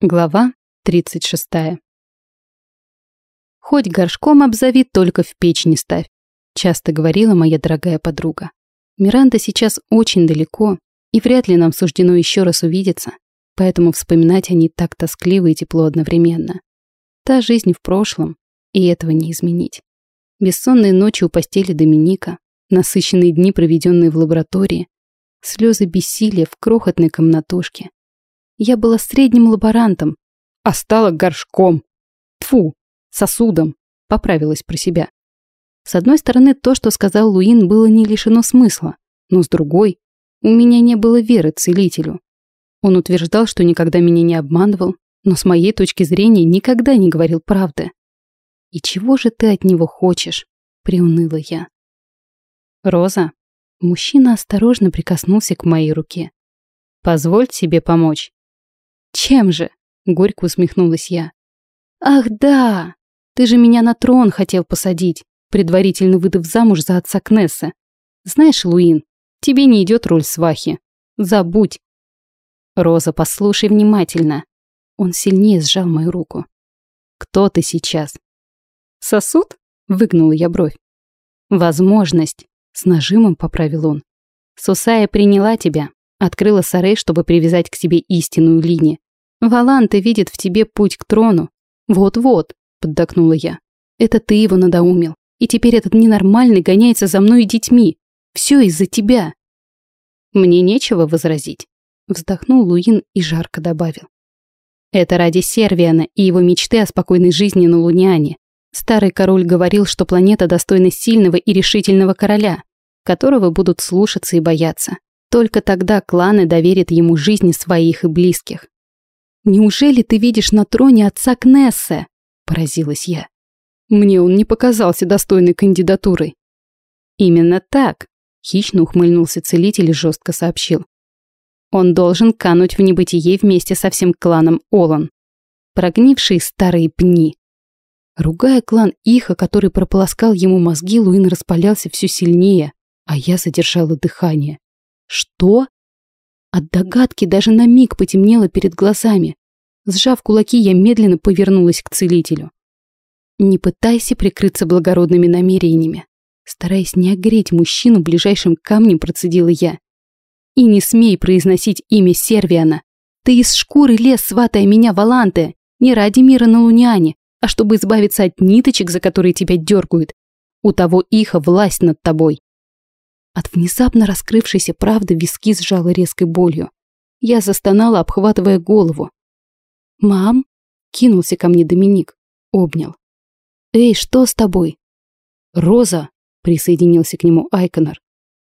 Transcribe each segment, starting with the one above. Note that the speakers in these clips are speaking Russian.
Глава 36. «Хоть горшком обзови, только в печь не ставь», часто говорила моя дорогая подруга. Миранда сейчас очень далеко, и вряд ли нам суждено еще раз увидеться, поэтому вспоминать о ней так тоскливо и тепло одновременно. Та жизнь в прошлом, и этого не изменить. Бессонные ночи у постели Доминика, насыщенные дни, проведенные в лаборатории, слезы бессилия в крохотной комнатушке, я была средним лаборантом, а стала горшком. Тфу, сосудом, поправилась про себя. С одной стороны, то, что сказал Луин, было не лишено смысла, но с другой, у меня не было веры целителю. Он утверждал, что никогда меня не обманывал, но с моей точки зрения никогда не говорил правды. «И чего же ты от него хочешь?» — приуныла я. «Роза». Мужчина осторожно прикоснулся к моей руке. «Позволь себе помочь». «Чем же?» — горько усмехнулась я. «Ах, да! Ты же меня на трон хотел посадить, предварительно выдав замуж за отца Кнесса. Знаешь, Луин, тебе не идет роль свахи. Забудь!» «Роза, послушай внимательно». Он сильнее сжал мою руку. «Кто ты сейчас?» «Сосуд?» — выгнула я бровь. «Возможность», — с нажимом поправил он. «Сусая приняла тебя, Открыла Сарей, чтобы привязать к себе истинную линию. Валанта видит в тебе путь к трону. Вот-вот, поддакнула я. Это ты его надоумил. И теперь этот ненормальный гоняется за мной и детьми. Все из-за тебя. Мне нечего возразить. Вздохнул Луин и жарко добавил. Это ради Сервиана и его мечты о спокойной жизни на Луниане. Старый король говорил, что планета достойна сильного и решительного короля, которого будут слушаться и бояться. Только тогда кланы доверят ему жизни своих и близких. «Неужели ты видишь на троне отца Кнессе?» – поразилась я. Мне он не показался достойной кандидатурой. «Именно так», – хищно ухмыльнулся целитель и жестко сообщил. «Он должен кануть в небытие вместе со всем кланом Олан. Прогнившие старые пни». Ругая клан Иха, который прополоскал ему мозги, Луин распалялся все сильнее, а я задержала дыхание. Что? От догадки даже на миг потемнело перед глазами. Сжав кулаки, я медленно повернулась к целителю. Не пытайся прикрыться благородными намерениями. Стараясь не огреть мужчину, ближайшим камнем процедила я. И не смей произносить имя Сервиана. Ты из шкуры лез, сватая меня в не ради мира на Луниане, а чтобы избавиться от ниточек, за которые тебя дергают. У того иха власть над тобой. От внезапно раскрывшейся правды виски сжала резкой болью. Я застонала, обхватывая голову. «Мам?» — кинулся ко мне Доминик. Обнял. «Эй, что с тобой?» «Роза!» — присоединился к нему Айконор.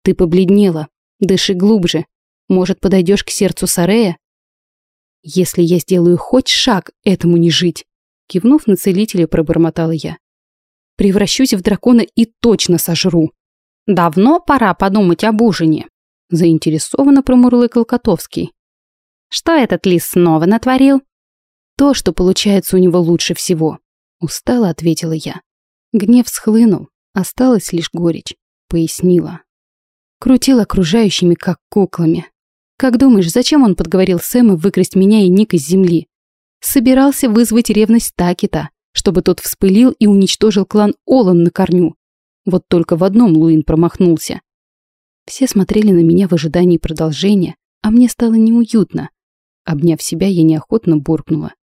«Ты побледнела. Дыши глубже. Может, подойдешь к сердцу Сарея?» «Если я сделаю хоть шаг, этому не жить!» Кивнув на целителя, пробормотала я. «Превращусь в дракона и точно сожру!» «Давно пора подумать об ужине», — заинтересованно промурлыкал Котовский. «Что этот лис снова натворил?» «То, что получается у него лучше всего», — устало ответила я. Гнев схлынул, осталась лишь горечь, пояснила. Крутил окружающими, как куклами. Как думаешь, зачем он подговорил Сэма выкрасть меня и Ник из земли? Собирался вызвать ревность Такита, чтобы тот вспылил и уничтожил клан Олан на корню. Вот только в одном Луин промахнулся. Все смотрели на меня в ожидании продолжения, а мне стало неуютно. Обняв себя, я неохотно буркнула.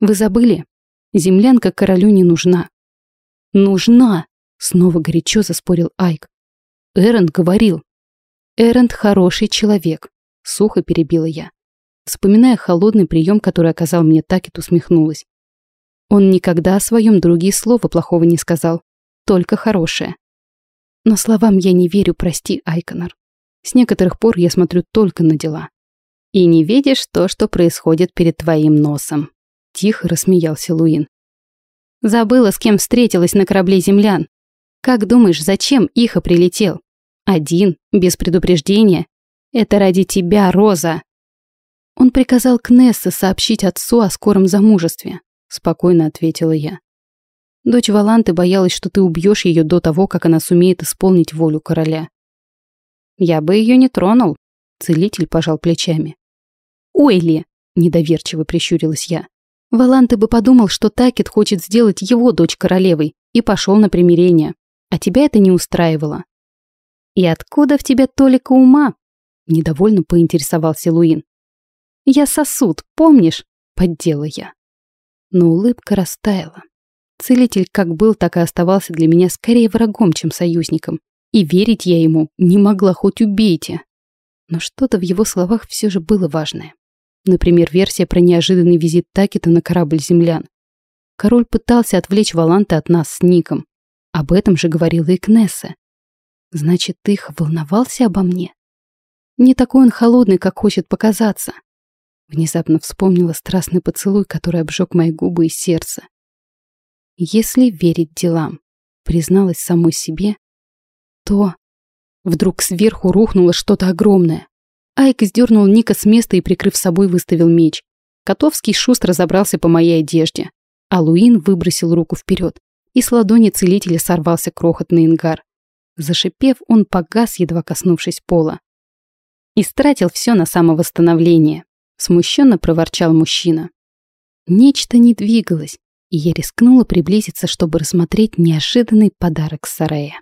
«Вы забыли? Землянка королю не нужна». «Нужна!» — снова горячо заспорил Айк. Эренд говорил. «Эренд хороший человек», — сухо перебила я. Вспоминая холодный прием, который оказал мне Такет, усмехнулась. Он никогда о своем друге слова плохого не сказал только хорошее. Но словам я не верю, прости, Айконор. С некоторых пор я смотрю только на дела. И не видишь то, что происходит перед твоим носом. Тихо рассмеялся Луин. Забыла, с кем встретилась на корабле землян. Как думаешь, зачем Иха прилетел? Один, без предупреждения. Это ради тебя, Роза. Он приказал Кнессе сообщить отцу о скором замужестве, спокойно ответила я. Дочь Валанты боялась, что ты убьешь ее до того, как она сумеет исполнить волю короля. Я бы ее не тронул. Целитель пожал плечами. Ой ли! Недоверчиво прищурилась я. Валанты бы подумал, что Такет хочет сделать его дочь королевой и пошел на примирение. А тебя это не устраивало. «И откуда в тебе толика ума?» Недовольно поинтересовался Луин. «Я сосуд, помнишь?» — поддела я. Но улыбка растаяла. Целитель как был, так и оставался для меня скорее врагом, чем союзником. И верить я ему не могла, хоть убейте. Но что-то в его словах все же было важное. Например, версия про неожиданный визит Такета на корабль землян. Король пытался отвлечь Валанта от нас с Ником. Об этом же говорила и Кнесса. Значит, их волновался обо мне? Не такой он холодный, как хочет показаться. Внезапно вспомнила страстный поцелуй, который обжег мои губы и сердце. Если верить делам, призналась самой себе, то... Вдруг сверху рухнуло что-то огромное. Айк сдернул Ника с места и, прикрыв собой, выставил меч. Котовский шустро забрался по моей одежде, а Луин выбросил руку вперед, и с ладони целителя сорвался крохотный ингар. Зашипев, он погас, едва коснувшись пола. Истратил все на самовосстановление. Смущенно проворчал мужчина. Нечто не двигалось, и я рискнула приблизиться, чтобы рассмотреть неожиданный подарок Сарея.